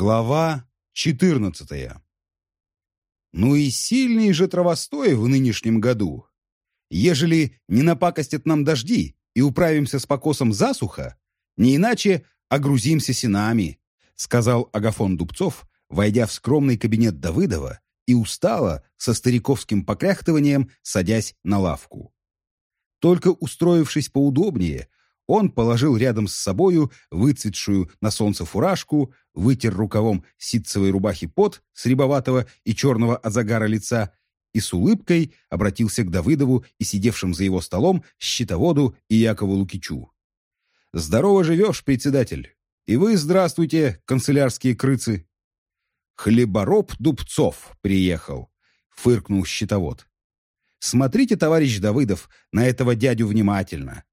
Глава 14. Ну и сильный же травостой в нынешнем году. Ежели не напакостят нам дожди и управимся с покосом засуха, не иначе огрузимся сенами, сказал Агафон Дубцов, войдя в скромный кабинет Давыдова и устало, со стариковским покряхтыванием, садясь на лавку. Только устроившись поудобнее, он положил рядом с собою выцветшую на солнце фуражку, вытер рукавом ситцевой рубахи пот с рябоватого и черного от загара лица и с улыбкой обратился к Давыдову и сидевшим за его столом счетоводу и Якову Лукичу. «Здорово живешь, председатель! И вы здравствуйте, канцелярские крыцы!» «Хлебороб Дубцов приехал», — фыркнул счетовод. «Смотрите, товарищ Давыдов, на этого дядю внимательно.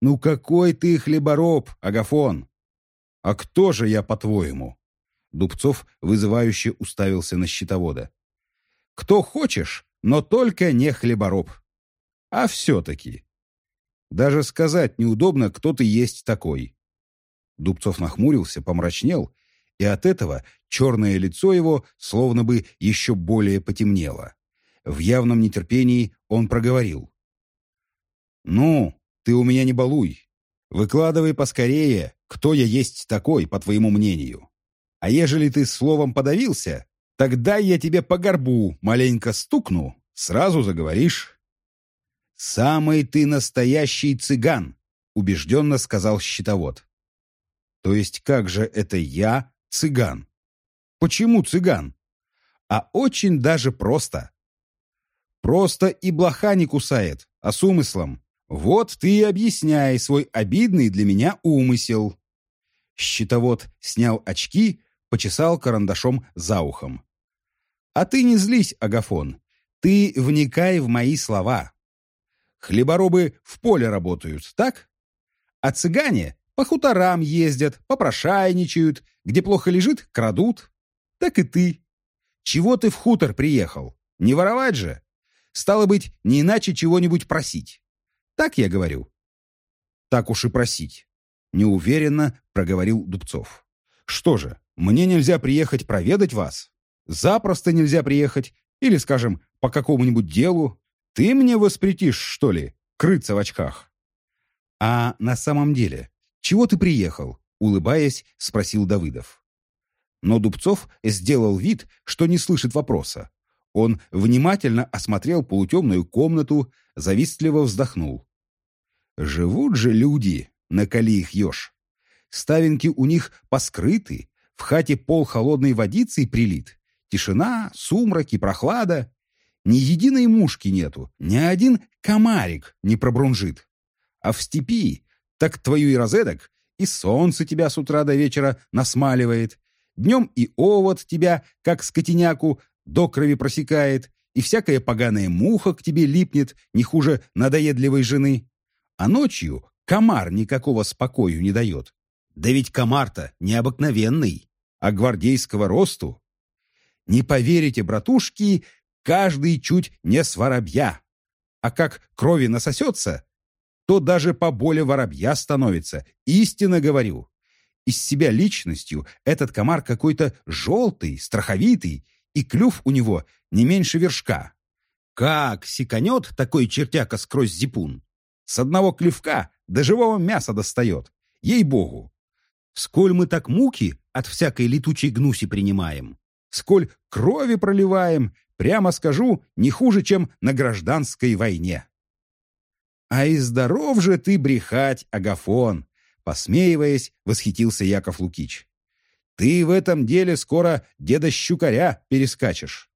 «Ну какой ты хлебороб, Агафон!» «А кто же я, по-твоему?» Дубцов вызывающе уставился на счетовода. «Кто хочешь, но только не хлебороб. А все-таки. Даже сказать неудобно, кто ты есть такой». Дубцов нахмурился, помрачнел, и от этого черное лицо его словно бы еще более потемнело. В явном нетерпении он проговорил. «Ну, ты у меня не балуй. Выкладывай поскорее, кто я есть такой, по твоему мнению. А ежели ты словом подавился, тогда я тебе по горбу маленько стукну, сразу заговоришь». «Самый ты настоящий цыган», — убежденно сказал щитовод. «То есть как же это я цыган? Почему цыган? А очень даже просто. Просто и блоха не кусает, а с умыслом. Вот ты и объясняй свой обидный для меня умысел. Щитовод снял очки, почесал карандашом за ухом. А ты не злись, Агафон. Ты вникай в мои слова. Хлеборобы в поле работают, так? А цыгане по хуторам ездят, попрошайничают, где плохо лежит, крадут. Так и ты. Чего ты в хутор приехал? Не воровать же? Стало быть, не иначе чего-нибудь просить. Так я говорю. Так уж и просить. Неуверенно проговорил Дубцов. Что же, мне нельзя приехать проведать вас? Запросто нельзя приехать? Или, скажем, по какому-нибудь делу? Ты мне воспретишь, что ли, крыться в очках? А на самом деле, чего ты приехал? Улыбаясь, спросил Давыдов. Но Дубцов сделал вид, что не слышит вопроса. Он внимательно осмотрел полутемную комнату, завистливо вздохнул. Живут же люди, накали их ешь. Ставинки у них поскрыты, в хате пол холодной водицей прилит. Тишина, сумрак и прохлада. Ни единой мушки нету, ни один комарик не пробрунжит. А в степи, так твою и розеток, и солнце тебя с утра до вечера насмаливает, днем и овод тебя, как скотиняку, до крови просекает, и всякая поганая муха к тебе липнет, не хуже надоедливой жены. А ночью комар никакого спокою не дает. Да ведь комар-то необыкновенный, а гвардейского росту. Не поверите, братушки, каждый чуть не с воробья. А как крови насосется, то даже по боле воробья становится. Истинно говорю. Из себя личностью этот комар какой-то желтый, страховитый, и клюв у него не меньше вершка. Как секанет такой чертяка сквозь зипун? С одного клевка до живого мяса достает. Ей-богу! Сколь мы так муки от всякой летучей гнуси принимаем, сколь крови проливаем, прямо скажу, не хуже, чем на гражданской войне. А и здоров же ты брехать, Агафон! Посмеиваясь, восхитился Яков Лукич. Ты в этом деле скоро деда Щукаря перескачешь.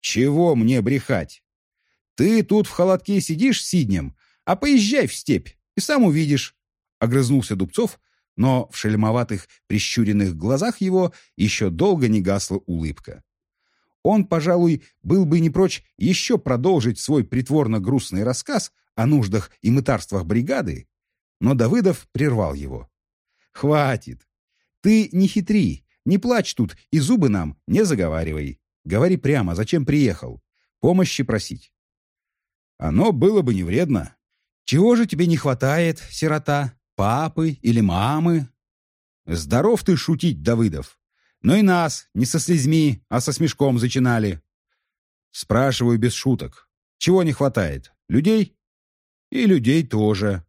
Чего мне брехать? Ты тут в холодке сидишь сиднем, а поезжай в степь, и сам увидишь. Огрызнулся Дубцов, но в шельмоватых прищуренных глазах его еще долго не гасла улыбка. Он, пожалуй, был бы не прочь еще продолжить свой притворно-грустный рассказ о нуждах и мытарствах бригады, но Давыдов прервал его. «Хватит! Ты не хитри, не плачь тут и зубы нам не заговаривай. Говори прямо, зачем приехал. Помощи просить». «Оно было бы не вредно», чего же тебе не хватает, сирота? Папы или мамы? Здоров ты шутить, Давыдов. Но и нас не со слезьми, а со смешком зачинали. Спрашиваю без шуток. Чего не хватает? Людей? И людей тоже.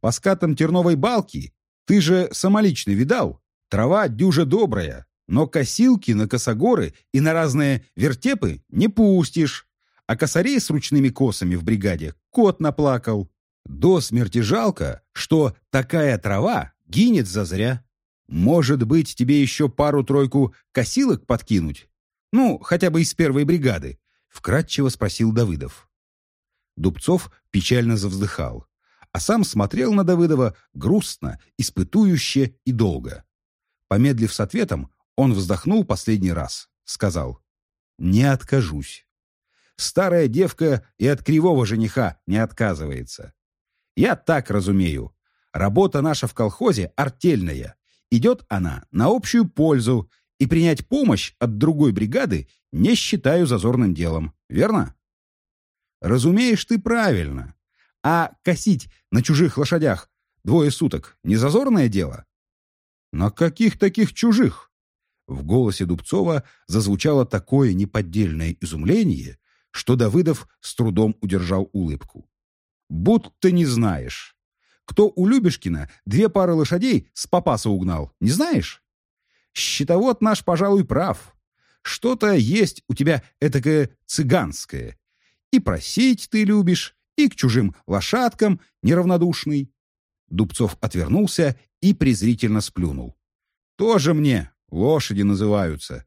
По скатам терновой балки ты же самолично видал. Трава дюжа добрая, но косилки на косогоры и на разные вертепы не пустишь. А косарей с ручными косами в бригаде кот наплакал. До смерти жалко, что такая трава гинет зазря. Может быть, тебе еще пару-тройку косилок подкинуть? Ну, хотя бы из первой бригады, — вкратчиво спросил Давыдов. Дубцов печально завздыхал, а сам смотрел на Давыдова грустно, испытующе и долго. Помедлив с ответом, он вздохнул последний раз, сказал «Не откажусь». Старая девка и от кривого жениха не отказывается. Я так разумею. Работа наша в колхозе артельная. Идет она на общую пользу, и принять помощь от другой бригады не считаю зазорным делом. Верно? Разумеешь ты правильно. А косить на чужих лошадях двое суток не зазорное дело? На каких таких чужих? В голосе Дубцова зазвучало такое неподдельное изумление, что Давыдов с трудом удержал улыбку. «Будто не знаешь. Кто у Любешкина две пары лошадей с попаса угнал, не знаешь? Щитовод наш, пожалуй, прав. Что-то есть у тебя этакое цыганское. И просить ты любишь, и к чужим лошадкам неравнодушный». Дубцов отвернулся и презрительно сплюнул. «Тоже мне лошади называются.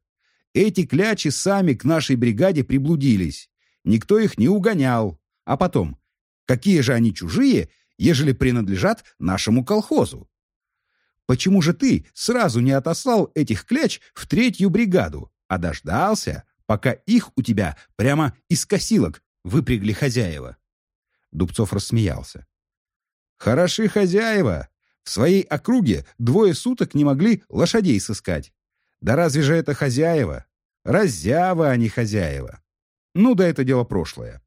Эти клячи сами к нашей бригаде приблудились. Никто их не угонял. А потом, какие же они чужие, ежели принадлежат нашему колхозу? Почему же ты сразу не отослал этих кляч в третью бригаду, а дождался, пока их у тебя прямо из косилок выпрягли хозяева?» Дубцов рассмеялся. «Хороши хозяева. В своей округе двое суток не могли лошадей сыскать. Да разве же это хозяева? Раззява, не хозяева. Ну да это дело прошлое.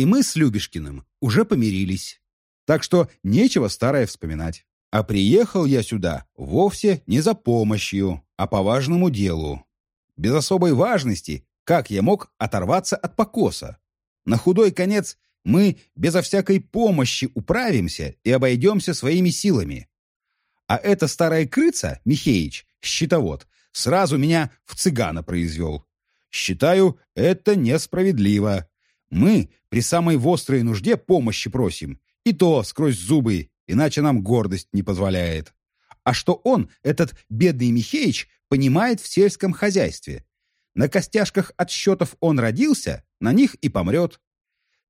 И мы с Любешкиным уже помирились. Так что нечего старое вспоминать. А приехал я сюда вовсе не за помощью, а по важному делу. Без особой важности, как я мог оторваться от покоса. На худой конец мы безо всякой помощи управимся и обойдемся своими силами. А эта старая крыца, Михеич, щитовод, сразу меня в цыгана произвел. Считаю, это несправедливо. Мы при самой вострой нужде помощи просим, и то сквозь зубы, иначе нам гордость не позволяет. А что он, этот бедный Михеич, понимает в сельском хозяйстве? На костяшках отсчетов он родился, на них и помрет.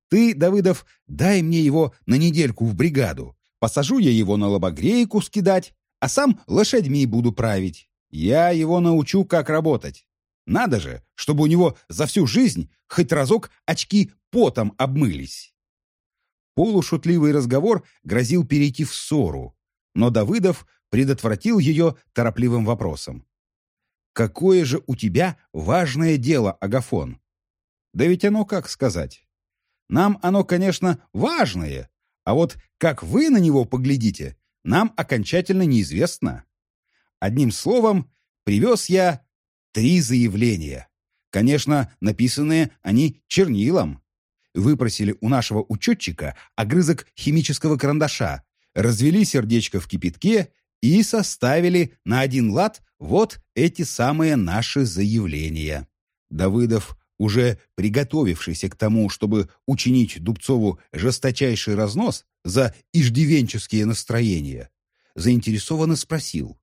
Ты, Давыдов, дай мне его на недельку в бригаду. Посажу я его на лобогрейку скидать, а сам лошадьми буду править. Я его научу, как работать. Надо же, чтобы у него за всю жизнь хоть разок очки потом обмылись. Полушутливый разговор грозил перейти в ссору, но Давыдов предотвратил ее торопливым вопросом. «Какое же у тебя важное дело, Агафон?» «Да ведь оно как сказать? Нам оно, конечно, важное, а вот как вы на него поглядите, нам окончательно неизвестно. Одним словом, привез я три заявления. Конечно, написанные они чернилом. Выпросили у нашего учетчика огрызок химического карандаша, развели сердечко в кипятке и составили на один лад вот эти самые наши заявления. Давыдов, уже приготовившийся к тому, чтобы учинить Дубцову жесточайший разнос за иждивенческие настроения, заинтересованно спросил.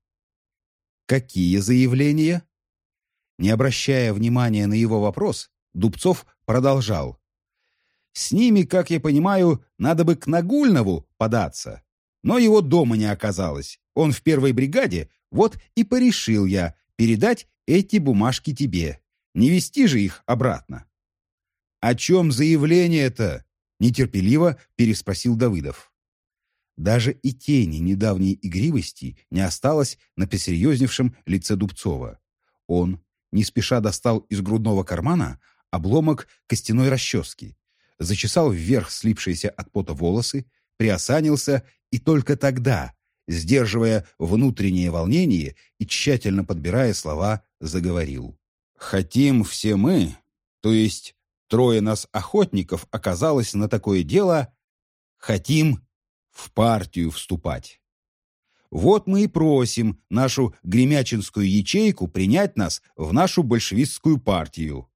«Какие заявления?» Не обращая внимания на его вопрос, Дубцов продолжал. «С ними, как я понимаю, надо бы к Нагульнову податься. Но его дома не оказалось. Он в первой бригаде, вот и порешил я передать эти бумажки тебе. Не вести же их обратно». «О чем заявление-то?» — нетерпеливо переспросил Давыдов. Даже и тени недавней игривости не осталось на посерьезневшем лице Дубцова. Он, не спеша достал из грудного кармана обломок костяной расчески, зачесал вверх слипшиеся от пота волосы, приосанился и только тогда, сдерживая внутреннее волнение и тщательно подбирая слова, заговорил. «Хотим все мы, то есть трое нас охотников оказалось на такое дело, хотим в партию вступать. Вот мы и просим нашу гремячинскую ячейку принять нас в нашу большевистскую партию.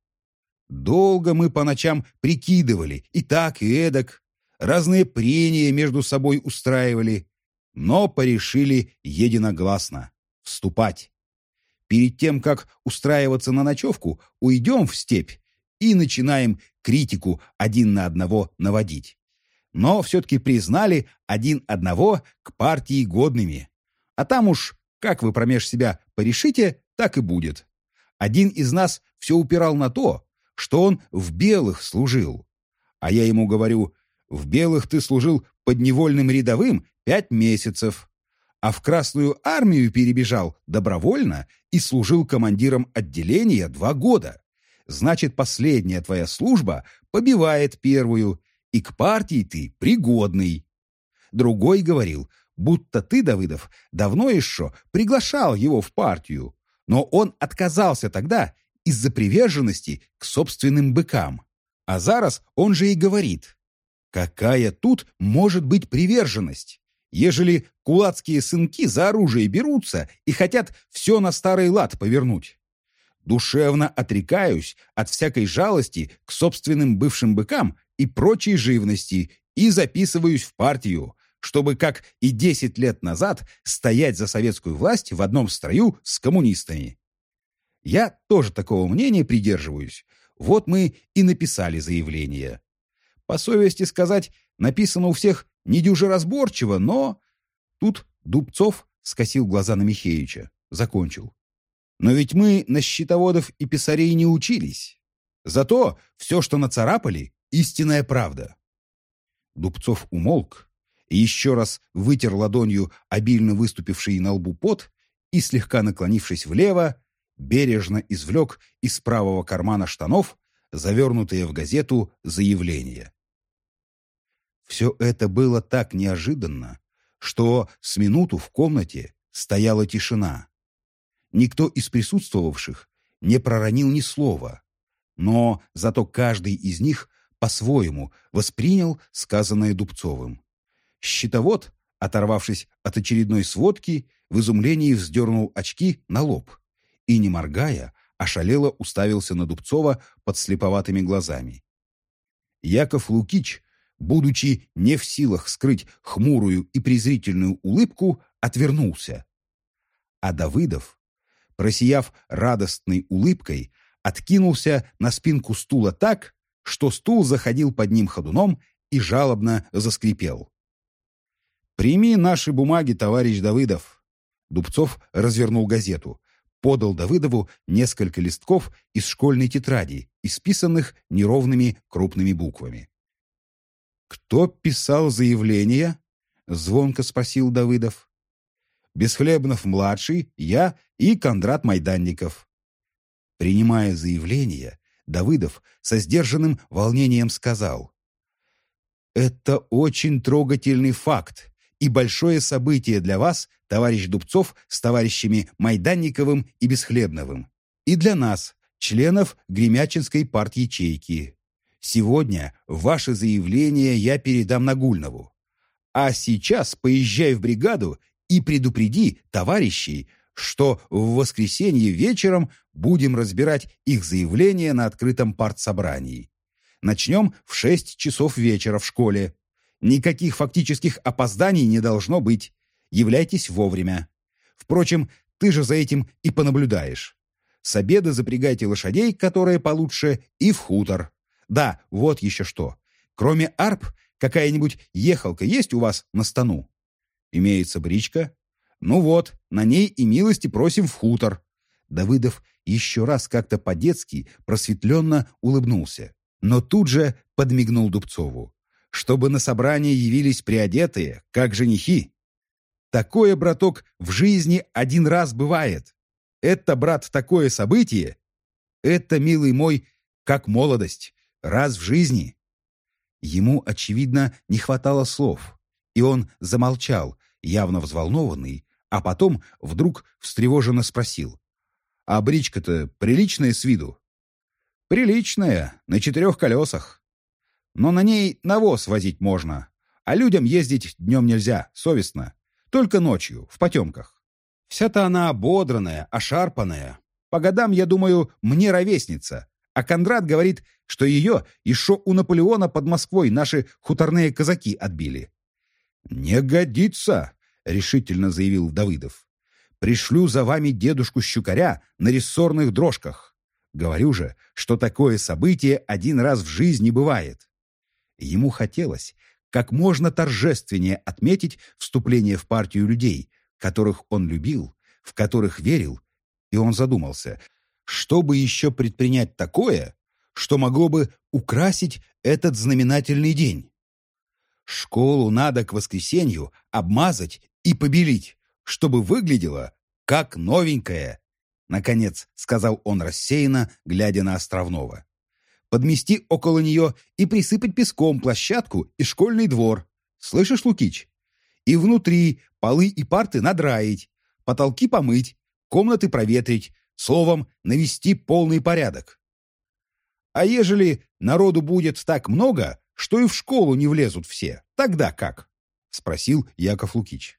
Долго мы по ночам прикидывали, и так, и эдак, разные прения между собой устраивали, но порешили единогласно — вступать. Перед тем, как устраиваться на ночевку, уйдем в степь и начинаем критику один на одного наводить. Но все-таки признали один одного к партии годными. А там уж, как вы промеж себя порешите, так и будет. Один из нас все упирал на то, что он в белых служил. А я ему говорю, в белых ты служил подневольным рядовым пять месяцев, а в Красную армию перебежал добровольно и служил командиром отделения два года. Значит, последняя твоя служба побивает первую, и к партии ты пригодный. Другой говорил, будто ты, Давыдов, давно еще приглашал его в партию, но он отказался тогда из-за приверженности к собственным быкам. А зараз он же и говорит, Какая тут может быть приверженность, ежели кулацкие сынки за оружие берутся и хотят все на старый лад повернуть? Душевно отрекаюсь от всякой жалости к собственным бывшим быкам и прочей живности и записываюсь в партию, чтобы, как и десять лет назад, стоять за советскую власть в одном строю с коммунистами. Я тоже такого мнения придерживаюсь. Вот мы и написали заявление. По совести сказать, написано у всех недюже разборчиво, но... Тут Дубцов скосил глаза на Михеича, закончил. Но ведь мы на счетоводов и писарей не учились. Зато все, что нацарапали, истинная правда. Дубцов умолк и еще раз вытер ладонью обильно выступивший на лбу пот и, слегка наклонившись влево, бережно извлек из правого кармана штанов завернутые в газету заявление. Все это было так неожиданно, что с минуту в комнате стояла тишина. Никто из присутствовавших не проронил ни слова, но зато каждый из них по-своему воспринял сказанное Дубцовым. Щитовод, оторвавшись от очередной сводки, в изумлении вздернул очки на лоб и, не моргая, ошалело уставился на Дубцова под слеповатыми глазами. Яков Лукич будучи не в силах скрыть хмурую и презрительную улыбку, отвернулся. А Давыдов, просияв радостной улыбкой, откинулся на спинку стула так, что стул заходил под ним ходуном и жалобно заскрипел. «Прими наши бумаги, товарищ Давыдов!» Дубцов развернул газету, подал Давыдову несколько листков из школьной тетради, исписанных неровными крупными буквами. «Кто писал заявление?» — звонко спросил Давыдов. «Бесхлебнов-младший, я и Кондрат Майданников». Принимая заявление, Давыдов со сдержанным волнением сказал. «Это очень трогательный факт и большое событие для вас, товарищ Дубцов, с товарищами Майданниковым и Бесхлебновым, и для нас, членов Гремячинской парт-ячейки. Сегодня ваше заявление я передам Нагульнову. А сейчас поезжай в бригаду и предупреди товарищей, что в воскресенье вечером будем разбирать их заявление на открытом партсобрании. Начнем в 6 часов вечера в школе. Никаких фактических опозданий не должно быть. Являйтесь вовремя. Впрочем, ты же за этим и понаблюдаешь. С обеда запрягайте лошадей, которые получше, и в хутор. Да, вот еще что. Кроме арп, какая-нибудь ехалка есть у вас на стану? Имеется бричка? Ну вот, на ней и милости просим в хутор. Давыдов еще раз как-то по-детски просветленно улыбнулся, но тут же подмигнул Дубцову, чтобы на собрание явились приодетые, как женихи. Такое, браток, в жизни один раз бывает. Это, брат, такое событие. Это, милый мой, как молодость. Раз в жизни. Ему, очевидно, не хватало слов, и он замолчал, явно взволнованный, а потом вдруг встревоженно спросил. «А бричка-то приличная с виду?» «Приличная, на четырех колесах. Но на ней навоз возить можно, а людям ездить днем нельзя, совестно. Только ночью, в потемках. Вся-то она ободранная, ошарпанная. По годам, я думаю, мне ровесница. А Кондрат говорит, что ее еще у Наполеона под Москвой наши хуторные казаки отбили. «Не годится», — решительно заявил Давыдов. «Пришлю за вами дедушку Щукаря на рессорных дрожках. Говорю же, что такое событие один раз в жизни бывает». Ему хотелось как можно торжественнее отметить вступление в партию людей, которых он любил, в которых верил, и он задумался, чтобы еще предпринять такое, что могло бы украсить этот знаменательный день. Школу надо к воскресенью обмазать и побелить, чтобы выглядело как новенькое, наконец сказал он рассеянно, глядя на Островного. Подмести около нее и присыпать песком площадку и школьный двор. Слышишь, Лукич? И внутри полы и парты надраить, потолки помыть, комнаты проветрить, словом, навести полный порядок. А ежели народу будет так много, что и в школу не влезут все, тогда как? Спросил Яков Лукич.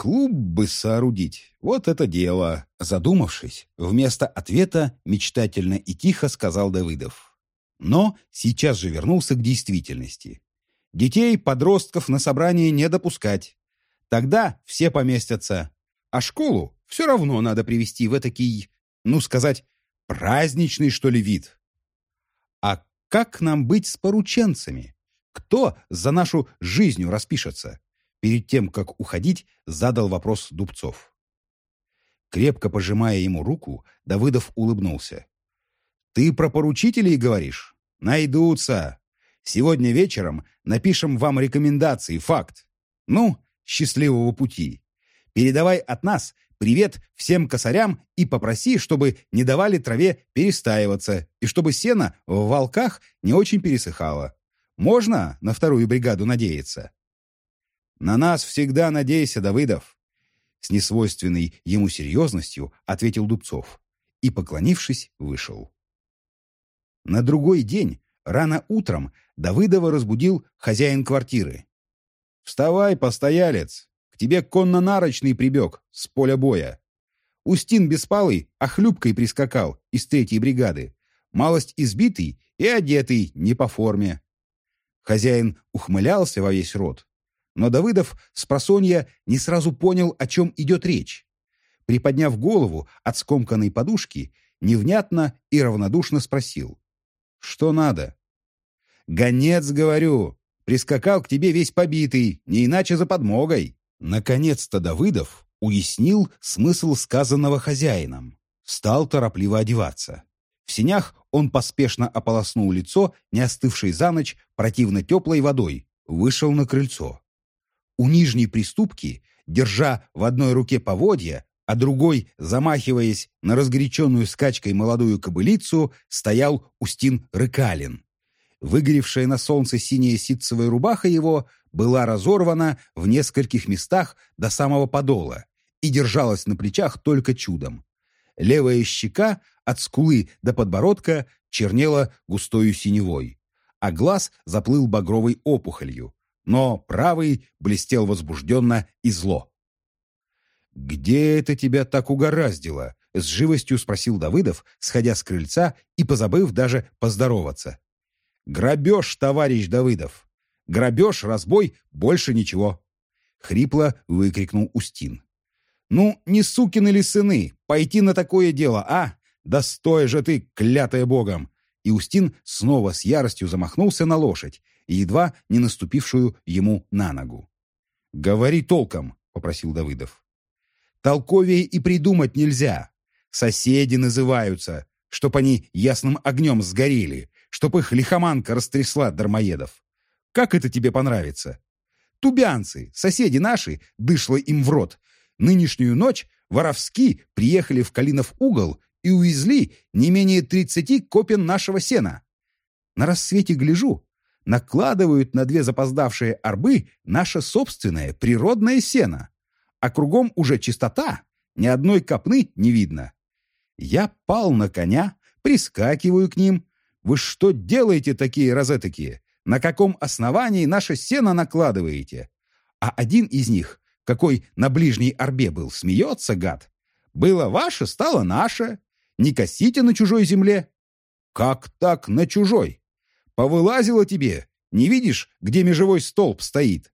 Клуб бы соорудить, вот это дело. Задумавшись, вместо ответа мечтательно и тихо сказал Давыдов. Но сейчас же вернулся к действительности. Детей, подростков на собрание не допускать. Тогда все поместятся. А школу все равно надо привести в этакий, ну сказать, праздничный, что ли, вид. А как нам быть с порученцами? Кто за нашу жизнью распишется? Перед тем, как уходить, задал вопрос Дубцов. Крепко пожимая ему руку, Давыдов улыбнулся. «Ты про поручителей говоришь? Найдутся. Сегодня вечером напишем вам рекомендации, факт. Ну, счастливого пути. Передавай от нас привет всем косарям и попроси, чтобы не давали траве перестаиваться и чтобы сено в волках не очень пересыхало. Можно на вторую бригаду надеяться? На нас всегда надейся, Давыдов. С несвойственной ему серьезностью ответил Дубцов и, поклонившись, вышел. На другой день, рано утром, Давыдова разбудил хозяин квартиры. «Вставай, постоялец! тебе конно-нарочный прибег с поля боя. Устин беспалый, хлюпкой прискакал из третьей бригады, малость избитый и одетый не по форме. Хозяин ухмылялся во весь рот, но Давыдов с просонья не сразу понял, о чем идет речь. Приподняв голову от скомканной подушки, невнятно и равнодушно спросил. «Что надо?» «Гонец, говорю, прискакал к тебе весь побитый, не иначе за подмогой». Наконец-то Давыдов уяснил смысл сказанного хозяином. Стал торопливо одеваться. В синях он поспешно ополоснул лицо, не остывшей за ночь, противно теплой водой, вышел на крыльцо. У нижней приступки, держа в одной руке поводья, а другой, замахиваясь на разгоряченную скачкой молодую кобылицу, стоял Устин Рыкалин. Выгоревшая на солнце синяя ситцевая рубаха его была разорвана в нескольких местах до самого подола и держалась на плечах только чудом. Левая щека от скулы до подбородка чернела густою синевой, а глаз заплыл багровой опухолью, но правый блестел возбужденно и зло. «Где это тебя так угораздило?» — с живостью спросил Давыдов, сходя с крыльца и позабыв даже поздороваться. «Грабеж, товарищ Давыдов! Грабеж, разбой, больше ничего!» Хрипло выкрикнул Устин. «Ну, не сукины ли сыны, пойти на такое дело, а? Да стой же ты, клятая богом!» И Устин снова с яростью замахнулся на лошадь, едва не наступившую ему на ногу. «Говори толком», — попросил Давыдов. «Толковее и придумать нельзя. Соседи называются, чтоб они ясным огнем сгорели, чтоб их лихоманка растрясла дармоедов. Как это тебе понравится? Тубянцы, соседи наши, дышло им в рот. Нынешнюю ночь воровски приехали в Калинов угол и увезли не менее тридцати копен нашего сена. На рассвете гляжу, накладывают на две запоздавшие арбы наше собственное природное сено, а кругом уже чистота, ни одной копны не видно. Я пал на коня, прискакиваю к ним. Вы что делаете такие розетокие? На каком основании наше сено накладываете? А один из них, какой на ближней орбе был, смеется, гад. Было ваше, стало наше. Не косите на чужой земле. Как так на чужой? Повылазило тебе. Не видишь, где межевой столб стоит?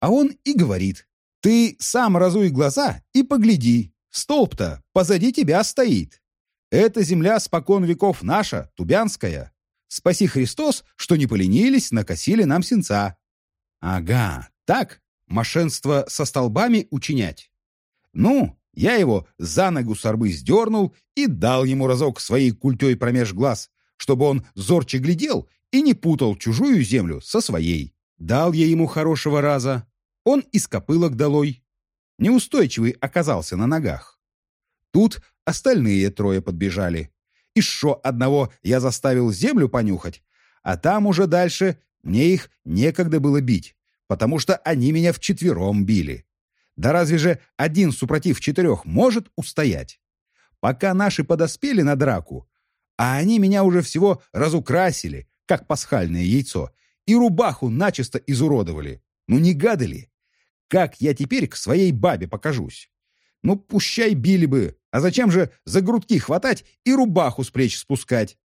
А он и говорит. Ты сам разуй глаза и погляди. Столб-то позади тебя стоит. Эта земля спокон веков наша, Тубянская. Спаси Христос, что не поленились, накосили нам сенца. Ага, так, мошенство со столбами учинять. Ну, я его за ногу с арбы сдернул и дал ему разок своей культей промеж глаз, чтобы он зорче глядел и не путал чужую землю со своей. Дал я ему хорошего раза. Он из копылок долой. Неустойчивый оказался на ногах. Тут Остальные трое подбежали. Еще одного я заставил землю понюхать, а там уже дальше мне их некогда было бить, потому что они меня вчетвером били. Да разве же один супротив четырех может устоять? Пока наши подоспели на драку, а они меня уже всего разукрасили, как пасхальное яйцо, и рубаху начисто изуродовали. Ну не гады ли? Как я теперь к своей бабе покажусь? Ну, пущай били бы, а зачем же за грудки хватать и рубаху с плеч спускать?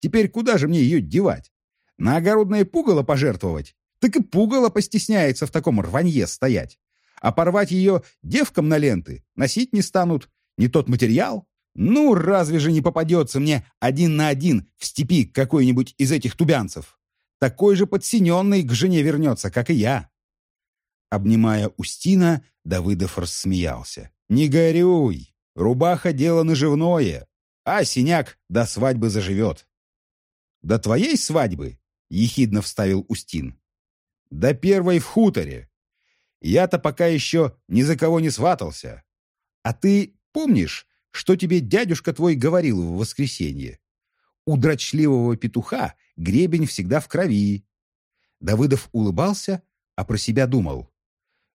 Теперь куда же мне ее девать? На огородное пугало пожертвовать? Так и пугало постесняется в таком рванье стоять. А порвать ее девкам на ленты носить не станут. Не тот материал. Ну, разве же не попадется мне один на один в степи какой-нибудь из этих тубянцев? Такой же подсиненный к жене вернется, как и я. Обнимая Устина, Давыдов рассмеялся. «Не горюй! Рубаха — дело наживное, а синяк до свадьбы заживет. — До твоей свадьбы? — ехидно вставил Устин. — До первой в хуторе. Я-то пока еще ни за кого не сватался. А ты помнишь, что тебе дядюшка твой говорил в воскресенье? У дрочливого петуха гребень всегда в крови. Давыдов улыбался, а про себя думал.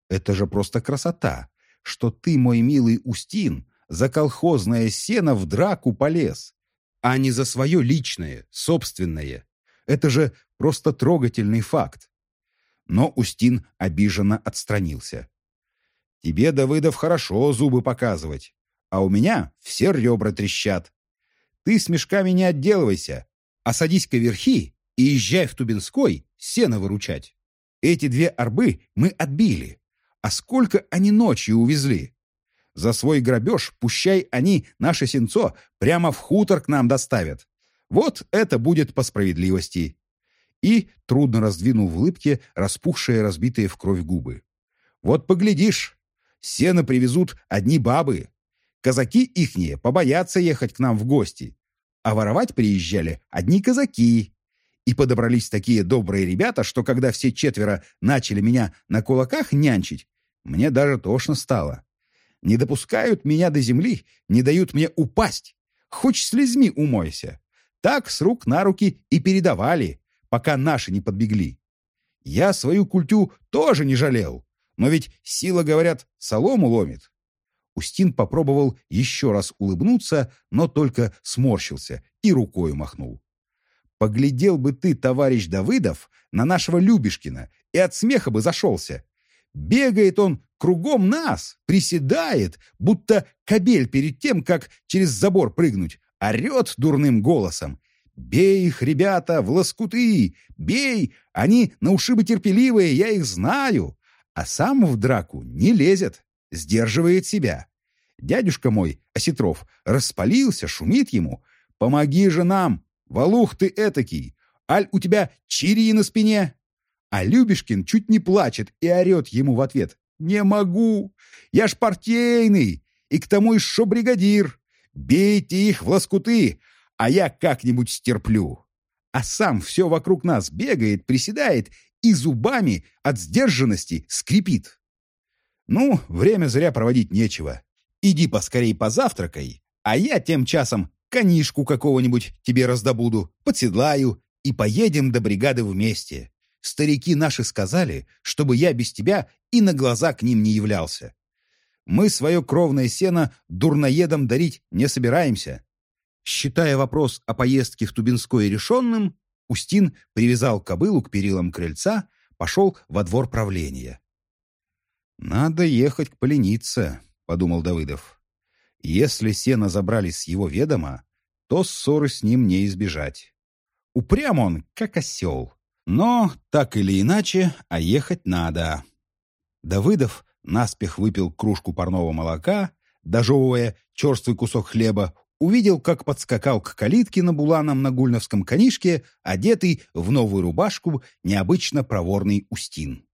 Это же просто красота, что ты, мой милый Устин, за колхозное сено в драку полез, а не за свое личное, собственное. Это же просто трогательный факт. Но Устин обиженно отстранился. «Тебе, Давыдов, хорошо зубы показывать, а у меня все ребра трещат. Ты с мешками не отделывайся, а садись-ка верхи и езжай в Тубинской сено выручать. Эти две арбы мы отбили, а сколько они ночью увезли? За свой грабеж пущай они наше сенцо прямо в хутор к нам доставят. Вот это будет по справедливости. И трудно раздвинул в улыбке распухшие, разбитые в кровь губы. Вот поглядишь, сено привезут одни бабы. Казаки ихние побоятся ехать к нам в гости. А воровать приезжали одни казаки. И подобрались такие добрые ребята, что когда все четверо начали меня на кулаках нянчить, мне даже тошно стало не допускают меня до земли, не дают мне упасть. Хоть слезьми умойся. Так с рук на руки и передавали, пока наши не подбегли. Я свою культю тоже не жалел, но ведь сила, говорят, солому ломит. Устин попробовал еще раз улыбнуться, но только сморщился и рукою махнул. «Поглядел бы ты, товарищ Давыдов, на нашего Любешкина, и от смеха бы зашелся. Бегает он кругом нас, приседает, будто кобель перед тем, как через забор прыгнуть, орет дурным голосом. «Бей их, ребята, в лоскуты! Бей! Они на ушибы терпеливые, я их знаю!» А сам в драку не лезет, сдерживает себя. Дядюшка мой, Осетров, распалился, шумит ему. «Помоги же нам! Валух ты этакий! Аль у тебя чири на спине!» А Любешкин чуть не плачет и орет ему в ответ. «Не могу! Я ж партийный! И к тому еще бригадир! Бейте их в лоскуты, а я как-нибудь стерплю!» А сам все вокруг нас бегает, приседает и зубами от сдержанности скрипит. «Ну, время зря проводить нечего. Иди поскорей позавтракай, а я тем часом конишку какого-нибудь тебе раздобуду, подседлаю и поедем до бригады вместе. старики наши сказали, чтобы я без тебя и на глаза к ним не являлся. Мы свое кровное сено дурноедам дарить не собираемся. Считая вопрос о поездке в Тубинское решенным, Устин привязал кобылу к перилам крыльца, пошел во двор правления. «Надо ехать к поленице», — подумал Давыдов. «Если сено забрали с его ведома, то ссоры с ним не избежать. Упрям он, как осел. Но, так или иначе, а ехать надо». Давыдов наспех выпил кружку парного молока, дожевывая черствый кусок хлеба, увидел, как подскакал к калитке на буланом на гульновском конишке, одетый в новую рубашку необычно проворный Устин.